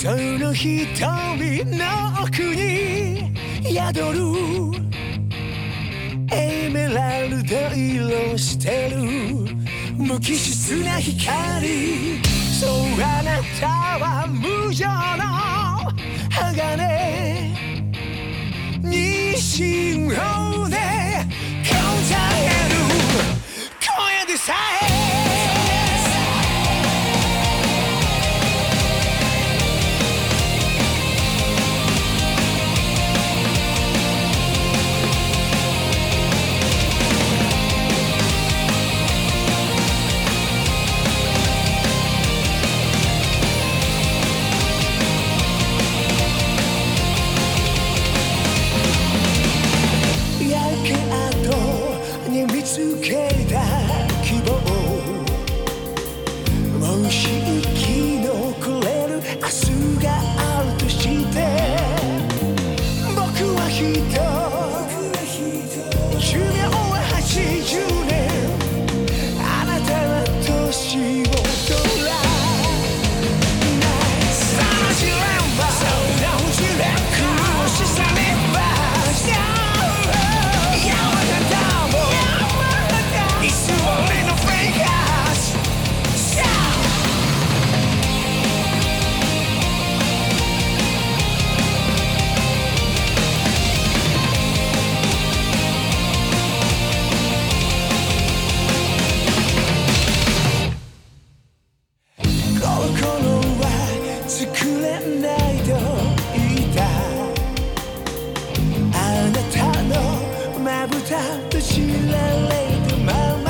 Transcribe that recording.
その瞳の奥に宿る。エメラルド色してる。無機質な光。そうあなたは無情の鋼。に信号跡にと知られたまま